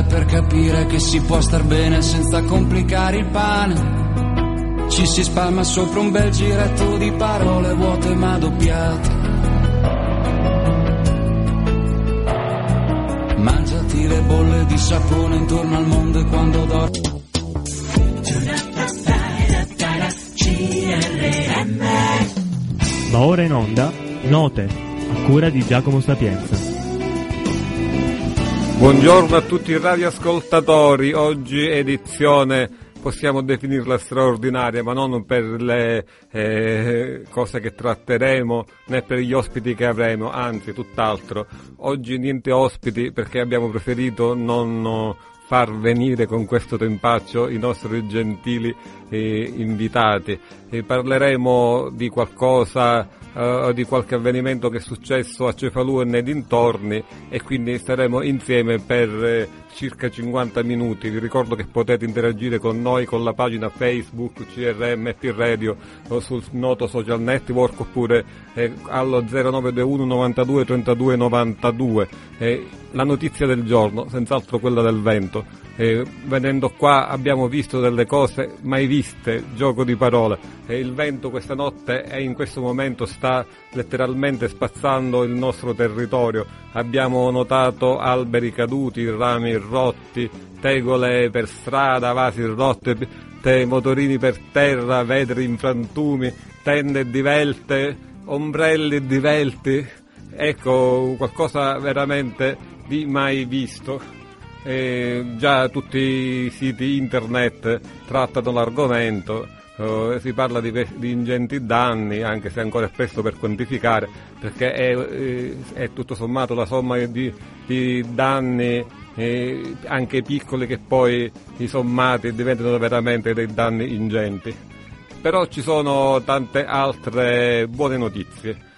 strade per capire che si può star bene senza complicare il pane. Ci si spalma sopra un bel giretto di parole vuote ma doppiate. Mangiati le bolle di sapone intorno al mondo e quando dormi. Va ora in onda Note a cura di Giacomo Sapienza. Buongiorno a tutti i radioascoltatori, oggi edizione possiamo definirla straordinaria, ma non per le eh, cose che tratteremo né per gli ospiti che avremo, anzi tutt'altro. Oggi niente ospiti perché abbiamo preferito non far venire con questo tempaccio i nostri gentili eh, invitati. E parleremo di qualcosa uh, di qualche avvenimento che è successo a Cefalù e nei dintorni e quindi staremo insieme per eh, circa 50 minuti. Vi ricordo che potete interagire con noi con la pagina Facebook CRMP Radio o sul noto social network oppure eh, allo 0921 92 32 92. La notizia del giorno, senz'altro quella del vento. Eh, venendo qua abbiamo visto delle cose mai viste, gioco di parole. Eh, il vento questa notte e in questo momento sta letteralmente spazzando il nostro territorio. Abbiamo notato alberi caduti, rami rotti, tegole per strada, vasi rotti, motorini per terra, vetri in frantumi, tende divelte, ombrelli divelti. Ecco, qualcosa veramente di mai visto. Eh, già tutti i siti internet trattano l'argomento, eh, si parla di, di, ingenti danni, anche se ancora è presto per quantificare, perché è, eh, è tutto sommato la somma di, di danni eh, anche piccoli che poi sommati diventano veramente dei danni ingenti. Però ci sono tante altre buone notizie.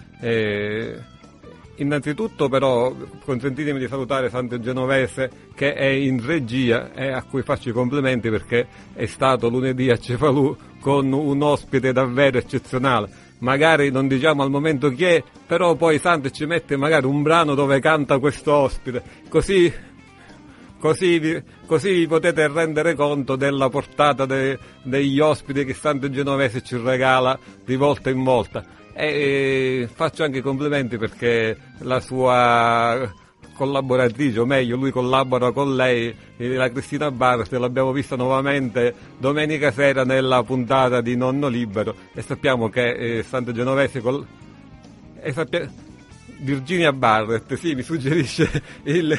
Innanzitutto però consentitemi di salutare Santo Genovese che è in regia e a cui faccio i complimenti perché è stato lunedì a Cefalù con un ospite davvero eccezionale. Magari non diciamo al momento chi è, però poi Santo ci mette magari un brano dove canta questo ospite, così, così, vi, così vi potete rendere conto della portata de, degli ospiti che Santo Genovese ci regala di volta in volta e faccio anche i complimenti perché la sua collaboratrice, o meglio lui collabora con lei, la Cristina Barres, l'abbiamo vista nuovamente domenica sera nella puntata di Nonno Libero. E sappiamo che eh, Santo Genovese col... e sappia... Virginia Barrett, sì, mi suggerisce il,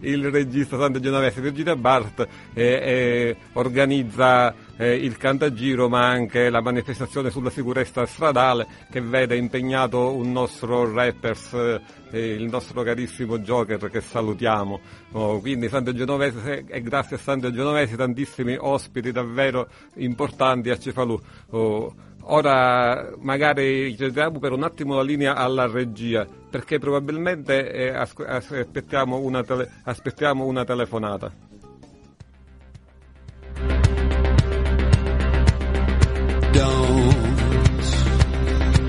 il regista Santo Genovese, Virginia Barrett eh, eh, organizza eh, il cantagiro ma anche la manifestazione sulla sicurezza stradale che vede impegnato un nostro rappers, eh, il nostro carissimo Joker che salutiamo. Oh, quindi Santo Genovese e grazie a Santo Genovese tantissimi ospiti davvero importanti a Cefalù. Oh, Ora magari cediamo per un attimo la linea alla regia perché probabilmente eh, as- aspettiamo, una tele- aspettiamo una telefonata.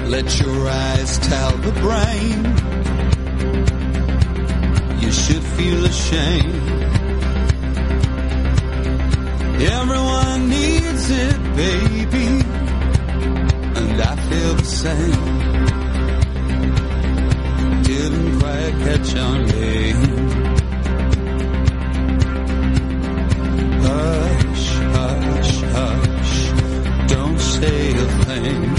Let your eyes tell the brain you should feel ashamed. Everyone needs it, baby. and I feel the same. Didn't quite catch on yet. Hush, hush, hush, don't say a thing.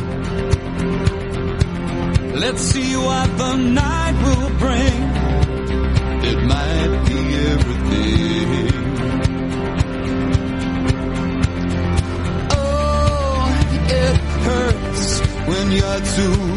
Let's see what the night will bring. It might be everything. Oh, it hurts when you're too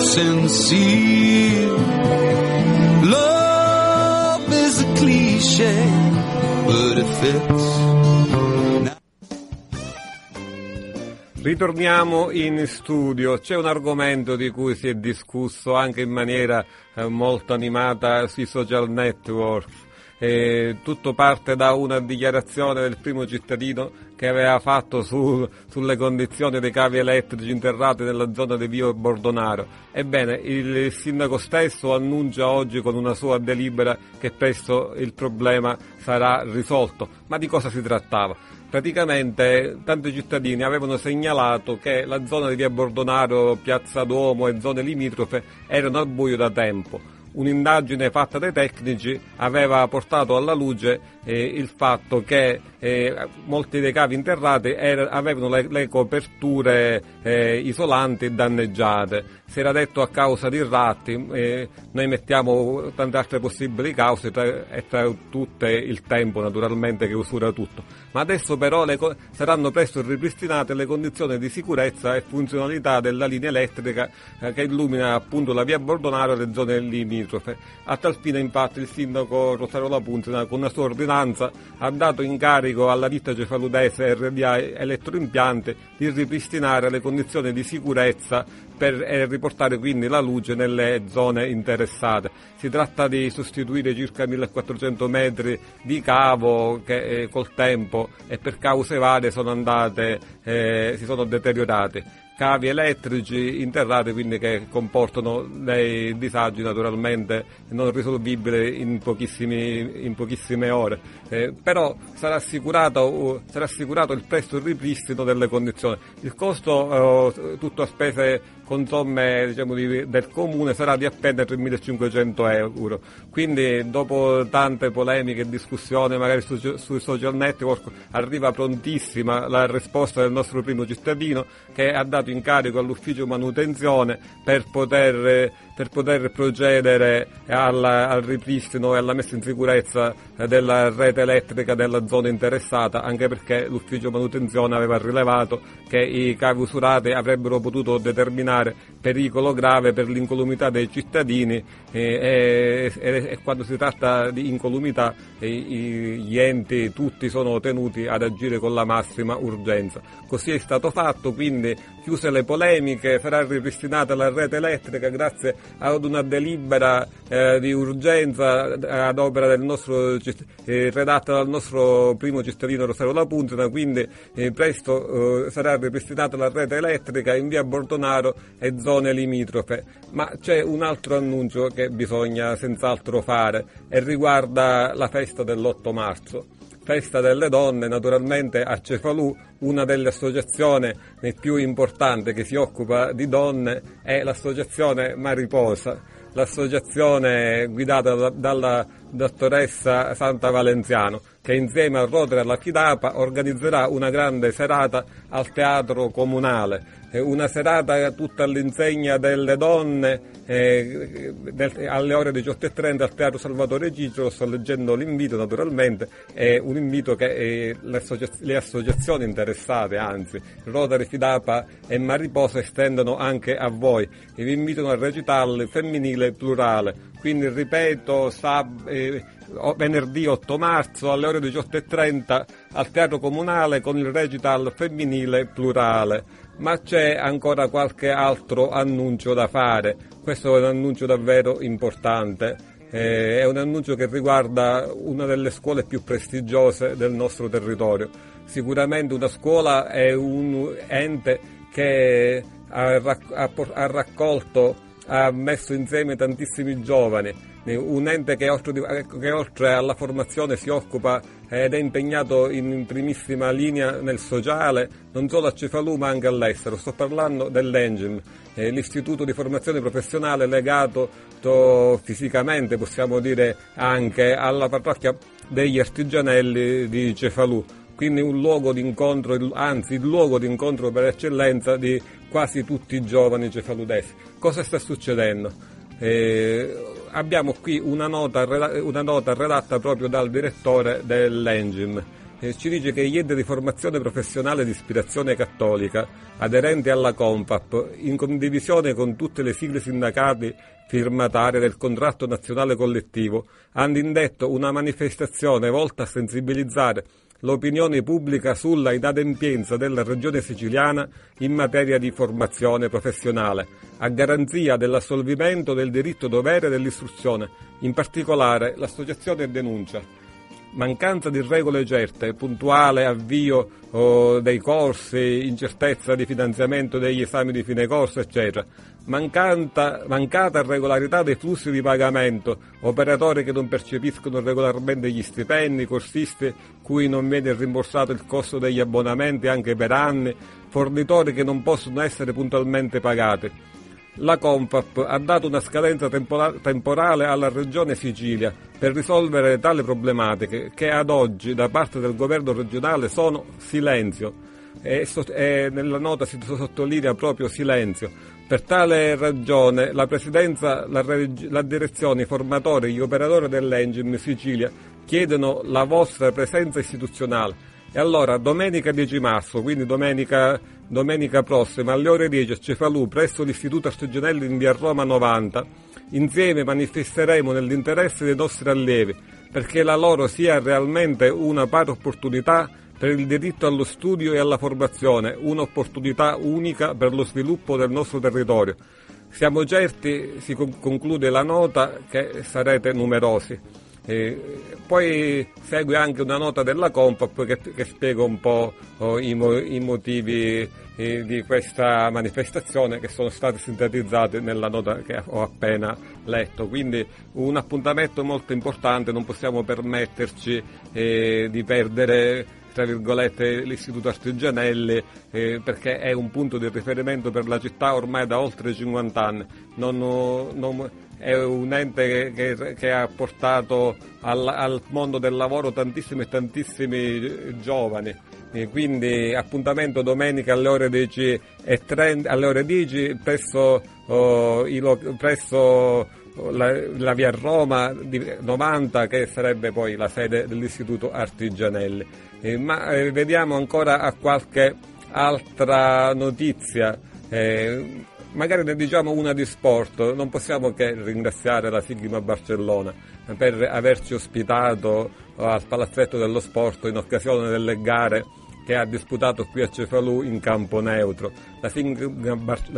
sincere. Love is a cliche, but it fits. Ritorniamo in studio, c'è un argomento di cui si è discusso anche in maniera eh, molto animata sui social network. Eh, tutto parte da una dichiarazione del primo cittadino che aveva fatto su- sulle condizioni dei cavi elettrici interrati nella zona di Vio Bordonaro. Ebbene, il sindaco stesso annuncia oggi con una sua delibera che presto il problema sarà risolto. Ma di cosa si trattava? Praticamente tanti cittadini avevano segnalato che la zona di via Bordonaro, Piazza Duomo e zone limitrofe erano al buio da tempo. Un'indagine fatta dai tecnici aveva portato alla luce eh, il fatto che eh, molti dei cavi interrati era- avevano le, le coperture eh, isolanti danneggiate. Si era detto a causa di ratti, eh, noi mettiamo tante altre possibili cause tra- e tra tutte il tempo naturalmente che usura tutto. Ma adesso però le saranno presto ripristinate le condizioni di sicurezza e funzionalità della linea elettrica eh, che illumina appunto la via Bordonaro e le zone limitrofe. A tal fine infatti il sindaco Rosario Lapunzina con una sua ordinanza ha dato incarico alla ditta cefaludese RDA Elettroimpiante di ripristinare le condizioni di sicurezza per eh, riportare quindi la luce nelle zone interessate. Si tratta di sostituire circa 1400 metri di cavo che eh, col tempo e per cause varie sono andate, eh, si sono deteriorate cavi elettrici interrati quindi che comportano dei disagi naturalmente non risolvibili in, pochissimi- in pochissime ore. Eh, però sarà assicurato, sarà assicurato il presto ripristino delle condizioni. Il costo eh, tutto a spese con somme diciamo, di- del comune sarà di appena 3.500 euro. Quindi dopo tante polemiche e discussioni magari su- sui social network arriva prontissima la risposta del nostro primo cittadino che ha dato incarico all'ufficio manutenzione per poter, per poter procedere alla- al ripristino e alla messa in sicurezza della rete elettrica della zona interessata, anche perché l'ufficio manutenzione aveva rilevato che i cavi usurati avrebbero potuto determinare pericolo grave per l'incolumità dei cittadini e, e- e quando si tratta di incolumità gli enti tutti sono tenuti ad agire con la massima urgenza. Così è stato fatto, quindi chiuse le polemiche, sarà ripristinata la rete elettrica grazie ad una delibera eh, di urgenza ad opera del nostro, eh, redatta dal nostro primo cittadino Rosario Lapunzina, quindi eh, presto eh, sarà ripristinata la rete elettrica in via Bordonaro e zone limitrofe. Ma c'è un altro annuncio che bisogna senz'altro fare e riguarda la festa dell'8 marzo. Festa delle donne, naturalmente a Cefalù, una delle associazioni più importanti che si occupa di donne è l'associazione Mariposa, l'associazione guidata da- dalla dottoressa Santa Valenziano, che insieme al Rotary alla Fidapa organizzerà una grande serata al Teatro Comunale, eh, una serata tutta all'insegna delle donne eh, del- alle ore 18.30 al Teatro Salvatore Cicero, sto leggendo l'invito naturalmente, è un invito che eh, le, associa- le associazioni interessate, anzi Rotary, Fidapa e Mariposa estendono anche a voi e vi invitano a recitarli femminile plurale. Quindi ripeto, sab- eh, venerdì 8 marzo alle ore 18.30 al Teatro Comunale con il recital femminile plurale. Ma c'è ancora qualche altro annuncio da fare. Questo è un annuncio davvero importante. Eh, è un annuncio che riguarda una delle scuole più prestigiose del nostro territorio. Sicuramente una scuola è un ente che ha, rac- ha por- ha raccolto, ha messo insieme tantissimi giovani, eh, un ente che oltre, ecco, che oltre alla formazione si occupa ed è impegnato in primissima linea nel sociale, non solo a Cefalù ma anche all'estero. Sto parlando dell'Engim, eh, l'istituto di formazione professionale legato to- fisicamente, possiamo dire, anche alla parrocchia degli artigianelli di Cefalù. Quindi un luogo di incontro, anzi il luogo di incontro per eccellenza di quasi tutti i giovani cefaludesi. Cosa sta succedendo? Eh, abbiamo qui una nota, una nota redatta proprio dal direttore dell'Engim. Eh, ci dice che gli enti di formazione professionale di ispirazione cattolica, aderenti alla Compap, in condivisione con tutte le sigle sindacali firmatarie del contratto nazionale collettivo, hanno indetto una manifestazione volta a sensibilizzare l'opinione pubblica sulla inadempienza della regione siciliana in materia di formazione professionale, a garanzia dell'assolvimento del diritto dovere dell'istruzione. In particolare l'associazione denuncia mancanza di regole certe, puntuale avvio oh, dei corsi, incertezza di finanziamento degli esami di fine corso, eccetera. Mancanta, mancata regolarità dei flussi di pagamento, operatori che non percepiscono regolarmente gli stipendi, corsisti cui non viene rimborsato il costo degli abbonamenti anche per anni, fornitori che non possono essere puntualmente pagati. La Confap ha dato una scadenza tempora- temporale alla Regione Sicilia per risolvere tali problematiche che ad oggi da parte del governo regionale sono silenzio e, nella nota si sottolinea proprio silenzio. Per tale ragione la Presidenza, la, la direzione, i formatori, gli operatori dell'Engine Sicilia chiedono la vostra presenza istituzionale. E allora, domenica 10 marzo, quindi domenica, domenica prossima, alle ore 10 a Cefalù, presso l'Istituto Artigianelli in via Roma 90, insieme manifesteremo nell'interesse dei nostri allievi, perché la loro sia realmente una pari opportunità per il diritto allo studio e alla formazione, un'opportunità unica per lo sviluppo del nostro territorio. Siamo certi, si con- conclude la nota, che sarete numerosi. E poi segue anche una nota della Compap che, che spiega un po' oh, i, mo- i motivi eh, di questa manifestazione che sono stati sintetizzati nella nota che ho appena letto. Quindi un appuntamento molto importante, non possiamo permetterci eh, di perdere tra virgolette l'istituto Artigianelli eh, perché è un punto di riferimento per la città ormai da oltre 50 anni. Non, non- è un ente che, che- che ha portato al, al mondo del lavoro tantissimi e tantissimi giovani. E quindi appuntamento domenica alle ore 10, e 30 alle ore 10 presso, oh, i lo- presso la, la via Roma di 90 che sarebbe poi la sede dell'Istituto Artigianelli. Eh, ma eh, vediamo ancora a qualche altra notizia. Eh, magari ne diciamo una di sport, non possiamo che ringraziare la Sigma Barcellona per averci ospitato al Palazzetto dello Sport in occasione delle gare che ha disputato qui a Cefalù in campo neutro. La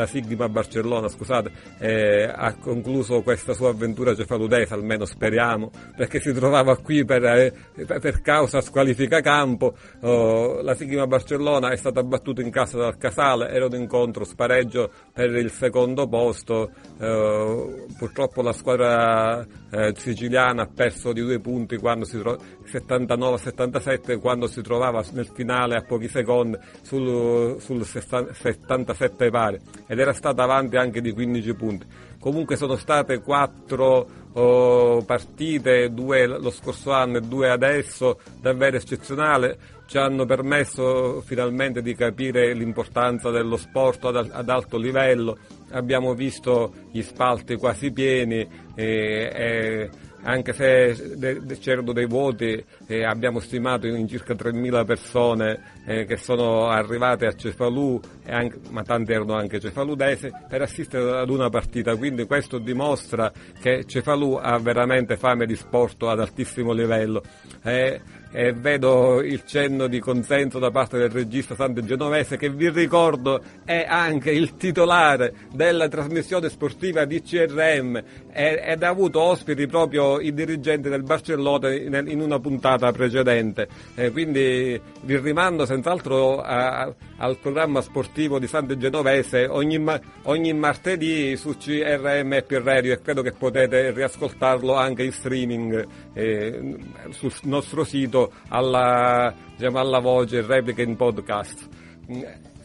Sigma, Barcellona scusate, eh, ha concluso questa sua avventura cefaludese, almeno speriamo, perché si trovava qui per, eh, per causa squalifica campo. Oh, la Sigma Barcellona è stata battuta in casa dal Casale, era un incontro spareggio per il secondo posto. Eh, purtroppo la squadra eh, siciliana ha perso di due punti quando si tro- 79-77 quando si trovava nel finale a pochi secondi sul, sul 77 pari ed era stata avanti anche di 15 punti. Comunque sono state quattro oh, partite, due lo scorso anno e due adesso, davvero eccezionale, ci hanno permesso finalmente di capire l'importanza dello sport ad, ad alto livello, abbiamo visto gli spalti quasi pieni e, e anche se c'erano dei voti, eh, abbiamo stimato in circa 3.000 persone eh, che sono arrivate a Cefalù, anche- ma tante erano anche cefaludese, per assistere ad una partita. Quindi questo dimostra che Cefalù ha veramente fame di sport ad altissimo livello. Eh, e vedo il cenno di consenso da parte del regista Sante Genovese che vi ricordo è anche il titolare della trasmissione sportiva di CRM ed ha avuto ospiti proprio i dirigenti del Barcellona in, una puntata precedente. Quindi vi rimando senz'altro a- al programma sportivo di Sante Genovese ogni, ogni martedì su CRM e Radio e credo che potete riascoltarlo anche in streaming eh, sul nostro sito alla, diciamo, alla voce replica in podcast.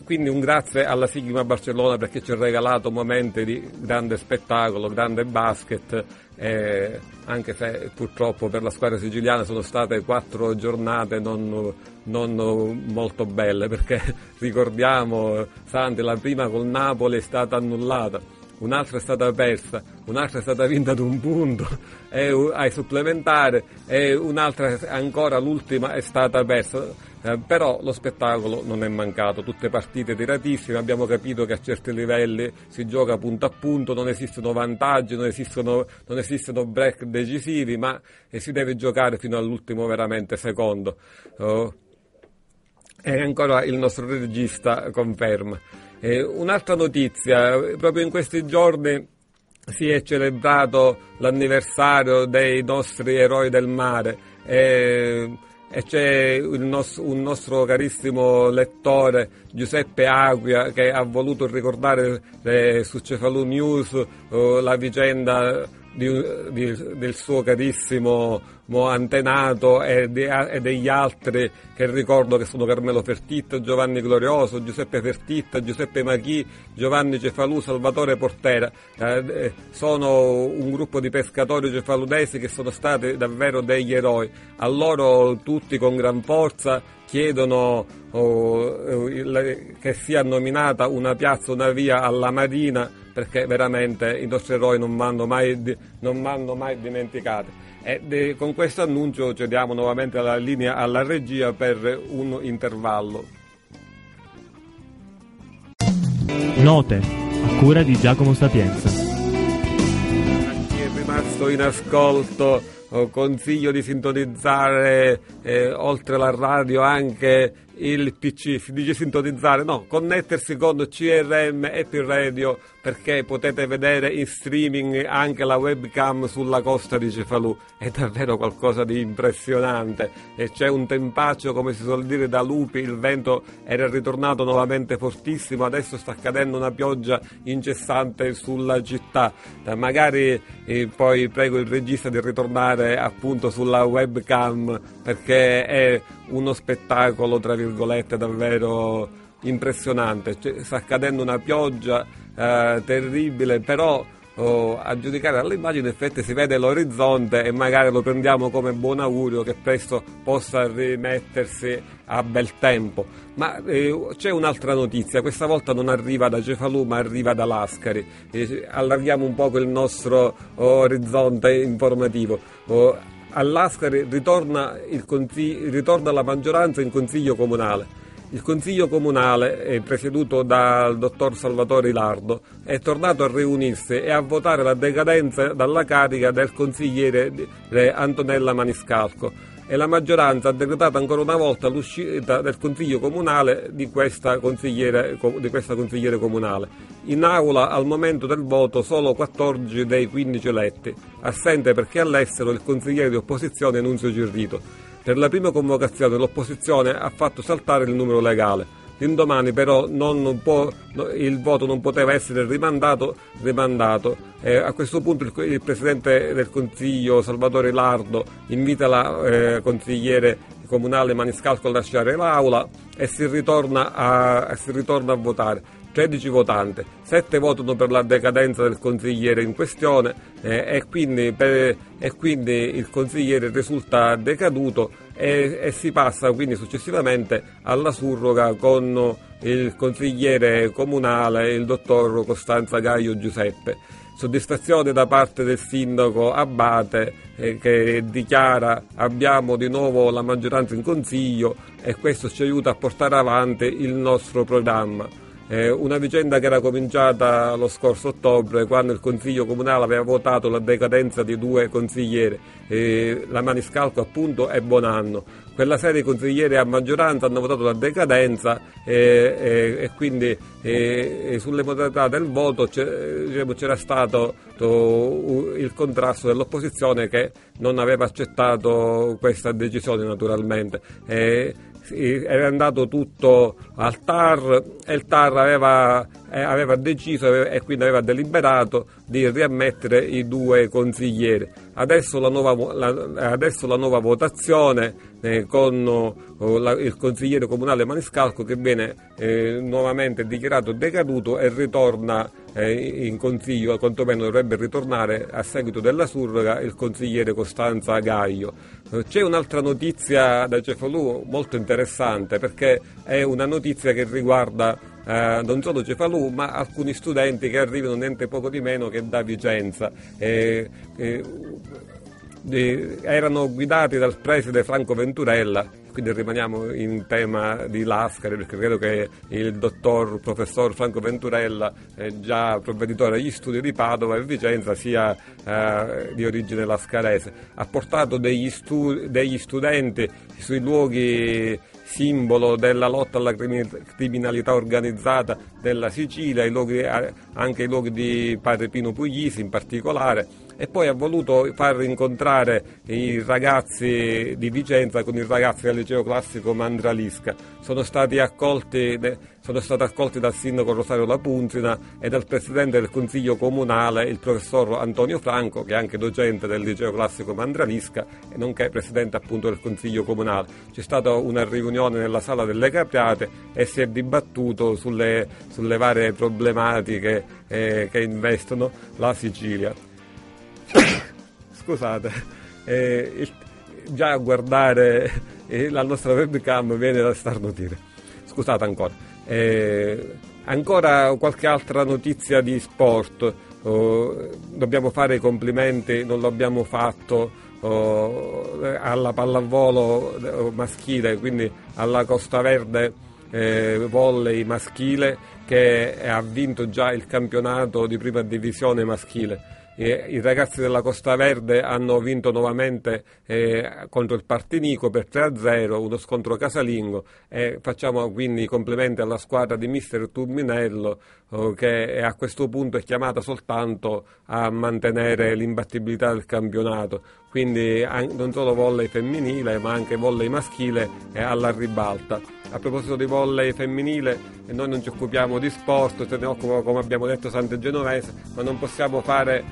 Quindi un grazie alla Sigma Barcellona perché ci ha regalato momenti di grande spettacolo, grande basket, eh, anche se purtroppo per la squadra siciliana sono state quattro giornate non, non molto belle perché ricordiamo Santi, la prima col Napoli è stata annullata un'altra è stata persa, un'altra è stata vinta ad un punto ai supplementari e un'altra ancora l'ultima è stata persa. Eh, però lo spettacolo non è mancato, tutte partite tiratissime, abbiamo capito che a certi livelli si gioca punto a punto, non esistono vantaggi, non esistono, non esistono break decisivi, ma si deve giocare fino all'ultimo veramente secondo. Oh, e ancora il nostro regista conferma. Eh, un'altra notizia, proprio in questi giorni si è celebrato l'anniversario dei nostri eroi del mare. Eh, e c'è il nos- un nostro carissimo lettore Giuseppe Aquia che ha voluto ricordare eh, su Cefalù News eh, la vicenda di- di- del suo carissimo mo antenato e, di- e degli altri che ricordo che sono Carmelo Fertitta, Giovanni Glorioso, Giuseppe Fertitta, Giuseppe Maghi, Giovanni Cefalù, Salvatore Portera. Eh, eh, sono un gruppo di pescatori cefaludesi che sono stati davvero degli eroi. A loro tutti con gran forza chiedono oh, il- che sia nominata una piazza, una via alla Marina perché veramente i nostri eroi non vanno mai, non vanno mai dimenticati. E de- con questo annuncio cediamo nuovamente la linea alla regia per un intervallo. Note a cura di Giacomo Sapienza. A chi è rimasto in ascolto consiglio di sintonizzare eh, oltre la radio anche il PC, si dice sintonizzare, no, connettersi con CRM e P Radio perché potete vedere in streaming anche la webcam sulla costa di Cefalù, è davvero qualcosa di impressionante. E c'è un tempaccio come si suol dire da lupi, il vento era ritornato nuovamente fortissimo, adesso sta cadendo una pioggia incessante sulla città, Eh, magari eh, poi prego il regista di ritornare appunto sulla webcam perché è uno spettacolo tra virgolette davvero impressionante, Cioè, sta cadendo una pioggia eh, terribile, però oh, a giudicare dall'immagine in effetti si vede l'orizzonte e magari lo prendiamo come buon augurio che presto possa rimettersi a bel tempo. Ma eh, c'è un'altra notizia, questa volta non arriva da Cefalù ma arriva da Lascari. Eh, allarghiamo un poco il nostro oh, orizzonte informativo. Oh, a Lascari ritorna, il consigli- ritorna la maggioranza in consiglio comunale. Il Consiglio Comunale, presieduto dal dottor Salvatore Ilardo, è tornato a riunirsi e a votare la decadenza dalla carica del consigliere eh, Antonella Maniscalco e la maggioranza ha decretato ancora una volta l'uscita del Consiglio Comunale di questa consigliere, di questa consigliere comunale. In aula al momento del voto solo 14 dei 15 eletti, assente perché all'estero il consigliere di opposizione Nunzio Girrito. Per la prima convocazione l'opposizione ha fatto saltare il numero legale. L'indomani però non può- il voto non poteva essere rimandato, rimandato. Eh, a questo punto il, il Presidente del Consiglio Salvatore Lardo invita la eh, consigliere comunale Maniscalco a lasciare l'aula e si ritorna a, si ritorna a votare. 13 votanti, 7 votano per la decadenza del consigliere in questione eh, e, quindi per- e quindi il consigliere risulta decaduto e, e si passa quindi successivamente alla surroga con il consigliere comunale, il dottor Costanza Gaio Giuseppe. Soddisfazione da parte del sindaco Abate eh, che dichiara abbiamo di nuovo la maggioranza in consiglio e questo ci aiuta a portare avanti il nostro programma. Eh, una vicenda che era cominciata lo scorso ottobre quando il Consiglio Comunale aveva votato la decadenza di due consiglieri, eh, la Maniscalco appunto e Bonanno. Quella serie di consiglieri a maggioranza hanno votato la decadenza eh, eh, e quindi eh, eh, sulle modalità del voto c'è- diciamo, c'era stato to- il contrasto dell'opposizione che non aveva accettato questa decisione naturalmente. Eh, era andato tutto al TAR e il TAR aveva, eh, aveva deciso e quindi aveva deliberato di riammettere i due consiglieri. Adesso la nuova, la- adesso la nuova votazione eh, con oh, la- il consigliere comunale Maniscalco che viene eh, nuovamente dichiarato decaduto e ritorna eh, in consiglio, quantomeno dovrebbe ritornare a seguito della surroga il consigliere Costanza Gaio. C'è un'altra notizia da Cefalù molto interessante perché è una notizia che riguarda eh, non solo Cefalù ma alcuni studenti che arrivano niente poco di meno che da Vicenza. Eh, eh, erano guidati dal preside Franco Venturella, quindi rimaniamo in tema di Lascari perché credo che il dottor professor Franco Venturella, eh, già provveditore agli studi di Padova e Vicenza, sia eh, di origine lascarese. Ha portato degli, stu- degli studenti sui luoghi simbolo della lotta alla crimi- criminalità organizzata della Sicilia, i luoghi- anche i luoghi di Padre Pino Puglisi in particolare e poi ha voluto far incontrare i ragazzi di Vicenza con i ragazzi del liceo classico Mandralisca. Sono stati accolti, sono stati accolti dal sindaco Rosario Lapunzina e dal presidente del consiglio comunale, il professor Antonio Franco, che è anche docente del liceo classico Mandralisca e nonché presidente appunto del consiglio comunale. C'è stata una riunione nella sala delle Capriate e si è dibattuto sulle, sulle varie problematiche eh, che investono la Sicilia. Scusate, eh, il- già a guardare eh, la nostra webcam viene da starnutire. Scusate ancora. Eh, ancora qualche altra notizia di sport. Oh, dobbiamo fare i complimenti, non l'abbiamo fatto oh, alla pallavolo eh, maschile, quindi alla Costa Verde eh, volley maschile che ha vinto già il campionato di prima divisione maschile. Eh, I ragazzi della Costa Verde hanno vinto nuovamente eh, contro il Partinico per 3-0, uno scontro casalingo. E facciamo quindi i complimenti alla squadra di mister Tuminello oh, che a questo punto è chiamata soltanto a mantenere l'imbattibilità del campionato. Quindi non solo volley femminile ma anche volley maschile è alla ribalta. A proposito di volley femminile, noi non ci occupiamo di sport, se ne occupa come abbiamo detto Sante Genovese, ma non possiamo fare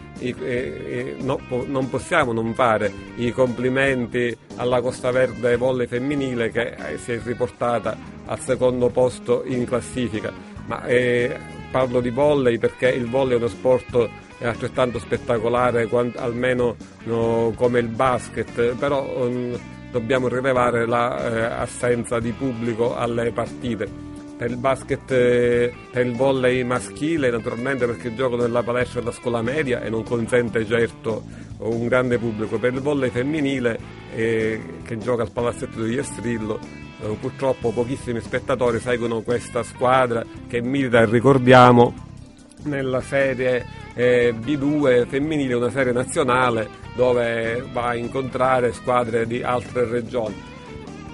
no, non possiamo non fare i complimenti alla Costa Verde volley femminile che eh, si è riportata al secondo posto in classifica. Ma eh, parlo di volley perché il volley è uno sport altrettanto spettacolare almeno no, come il basket, però mm, dobbiamo rilevare l'assenza di pubblico alle partite. Per il basket, eh, per il volley maschile naturalmente perché gioco nella palestra della scuola media e non consente certo un grande pubblico. Per il volley femminile eh, che gioca al palazzetto di Estrillo eh, purtroppo pochissimi spettatori seguono questa squadra che milita, ricordiamo, nella serie eh, B2 femminile, una serie nazionale dove va a incontrare squadre di altre regioni.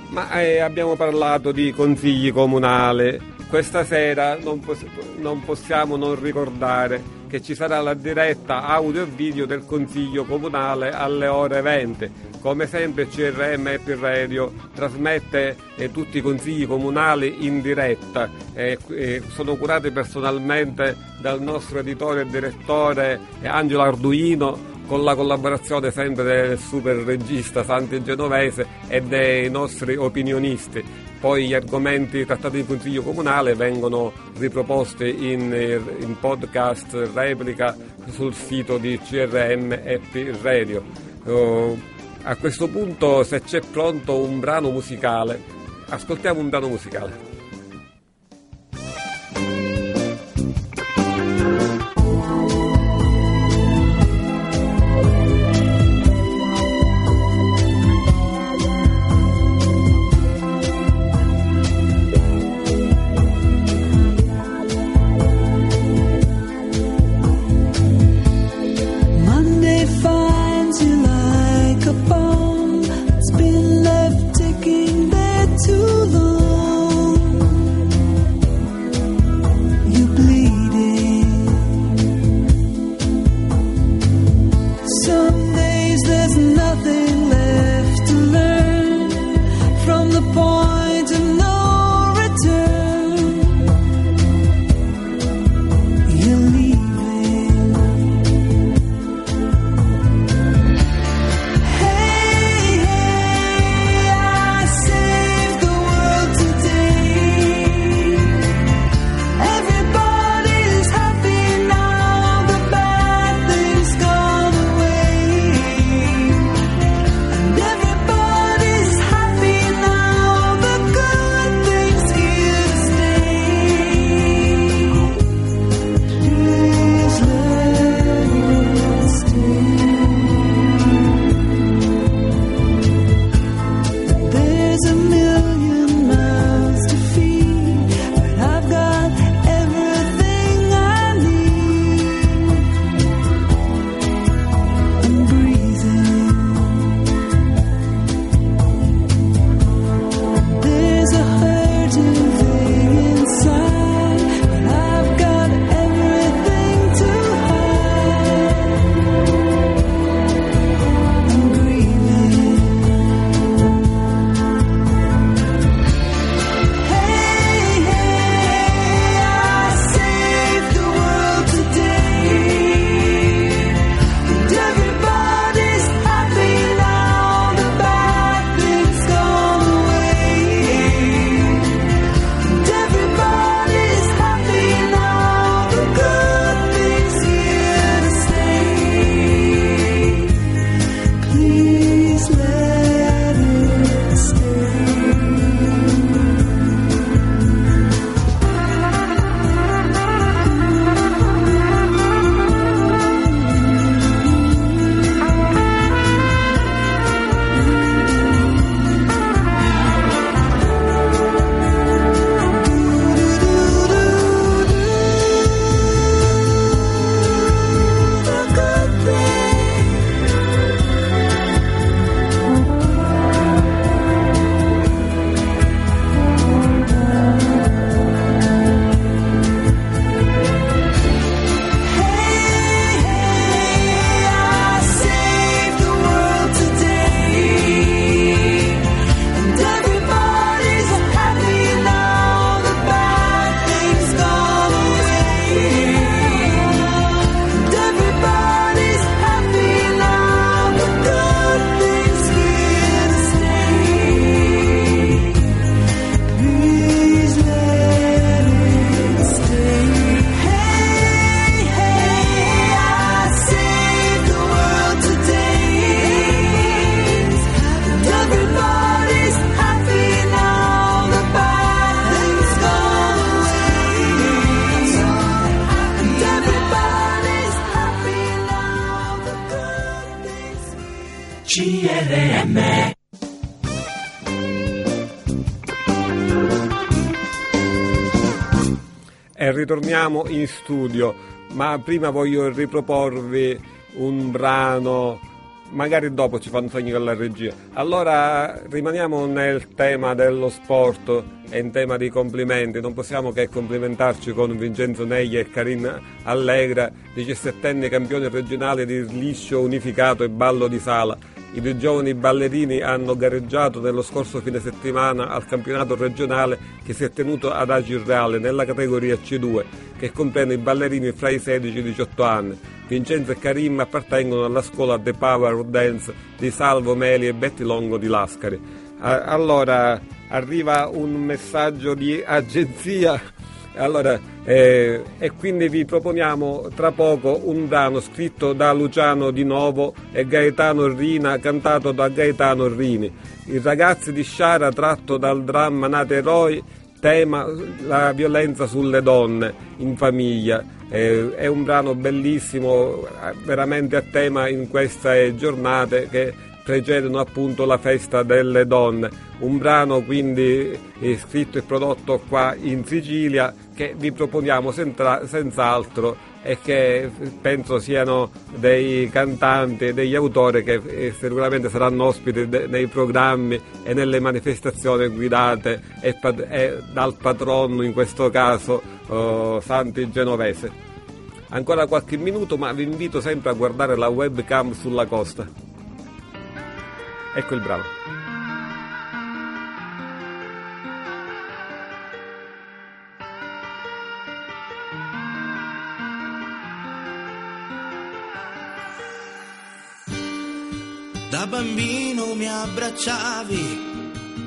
Ma eh, abbiamo parlato di consigli comunali. Questa sera non, pos- non possiamo non ricordare che ci sarà la diretta audio e video del consiglio comunale alle ore 20. Come sempre CRM Happy Radio trasmette eh, tutti i consigli comunali in diretta. Eh, eh, sono curati personalmente dal nostro editore e direttore eh, Angelo Arduino con la collaborazione sempre del super regista Santi Genovese e dei nostri opinionisti. Poi gli argomenti trattati in Consiglio Comunale vengono riproposti in, in podcast replica sul sito di CRM EP Radio. Eh, a questo punto, se c'è pronto un brano musicale, ascoltiamo un brano musicale. Ritorniamo in studio, ma prima voglio riproporvi un brano, magari dopo ci fanno segno con la regia. Allora rimaniamo nel tema dello sport e in tema di complimenti, non possiamo che complimentarci con Vincenzo Neglia e Karina Allegra, 17 campioni regionali di liscio unificato e ballo di sala, I due giovani ballerini hanno gareggiato nello scorso fine settimana al campionato regionale che si è tenuto ad Agirreale nella categoria C2, che comprende i ballerini fra i 16 e i 18 anni. Vincenzo e Karim appartengono alla scuola The Power Dance di Salvo Meli e Betty Longo di Lascari. Allora, arriva un messaggio di agenzia allora, eh, e quindi vi proponiamo tra poco un brano scritto da Luciano Di Novo e Gaetano Rina, cantato da Gaetano Rini. I ragazzi di Sciara tratto dal dramma Nate Eroi, tema la violenza sulle donne in famiglia. Eh, è un brano bellissimo, veramente a tema in queste giornate che precedono appunto la festa delle donne. Un brano quindi eh, scritto e prodotto qua in Sicilia che vi proponiamo senza- senz'altro e che penso siano dei cantanti e degli autori che eh, sicuramente saranno ospiti nei programmi e nelle manifestazioni guidate e dal patrono, in questo caso eh, Santi Genovese. Ancora qualche minuto, ma vi invito sempre a guardare la webcam sulla costa. Ecco il brano. Da bambino mi abbracciavi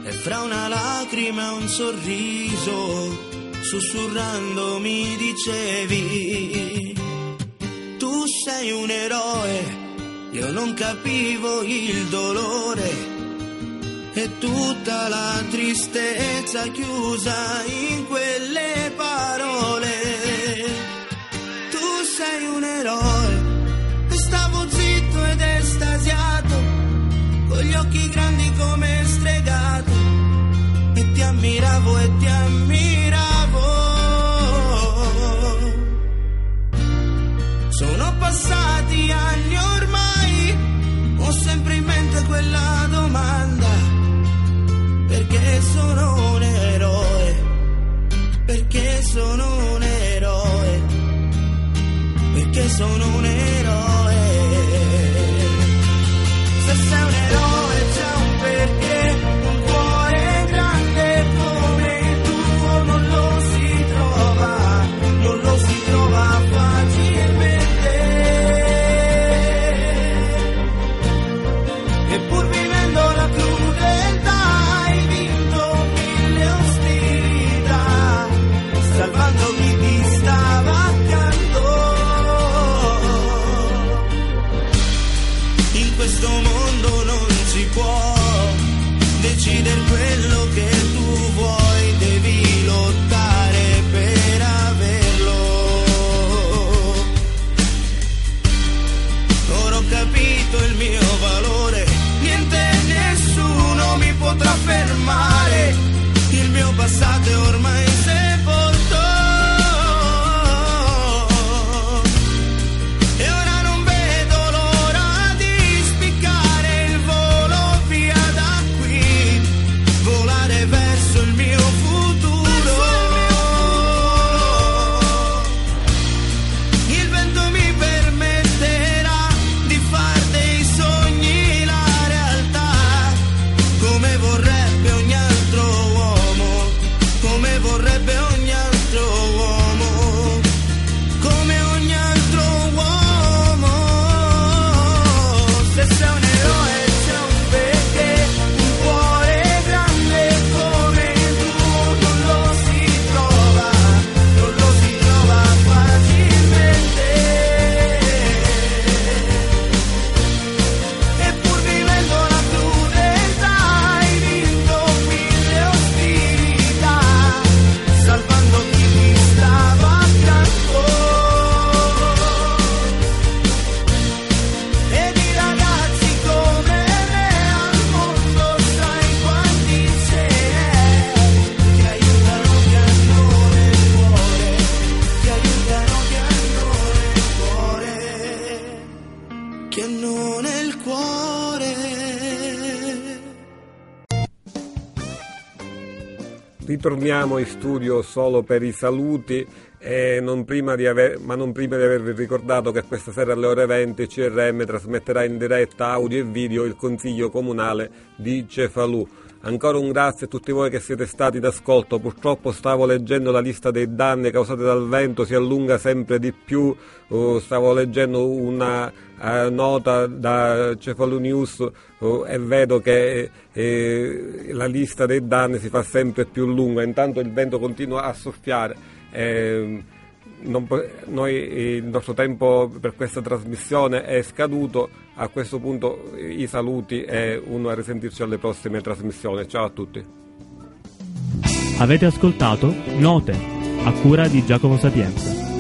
e fra una lacrima e un sorriso, sussurrando mi dicevi, tu sei un eroe, io non capivo il dolore e tutta la tristezza chiusa in quelle parole. Tu sei un eroe e stavo zitto ed estasiato, con gli occhi grandi come stregato, e ti ammiravo e ti ammiravo. Quella domanda, perché sono un eroe, perché sono un eroe perché sono un eroe. che hanno nel cuore. Ritorniamo in studio solo per i saluti, non aver, ma non prima di avervi ricordato che questa sera alle ore 20 CRM trasmetterà in diretta audio e video il Consiglio Comunale di Cefalù. Ancora un grazie a tutti voi che siete stati d'ascolto, purtroppo stavo leggendo la lista dei danni causati dal vento, si allunga sempre di più, Uh, stavo leggendo una eh, nota da Cefalù News uh, e vedo che eh, la lista dei danni si fa sempre più lunga, intanto il vento continua a soffiare. Non noi il nostro tempo per questa trasmissione è scaduto, a questo punto i saluti e uno a risentirci alle prossime trasmissioni. Ciao a tutti. Avete ascoltato Note, a cura di Giacomo Sapienza.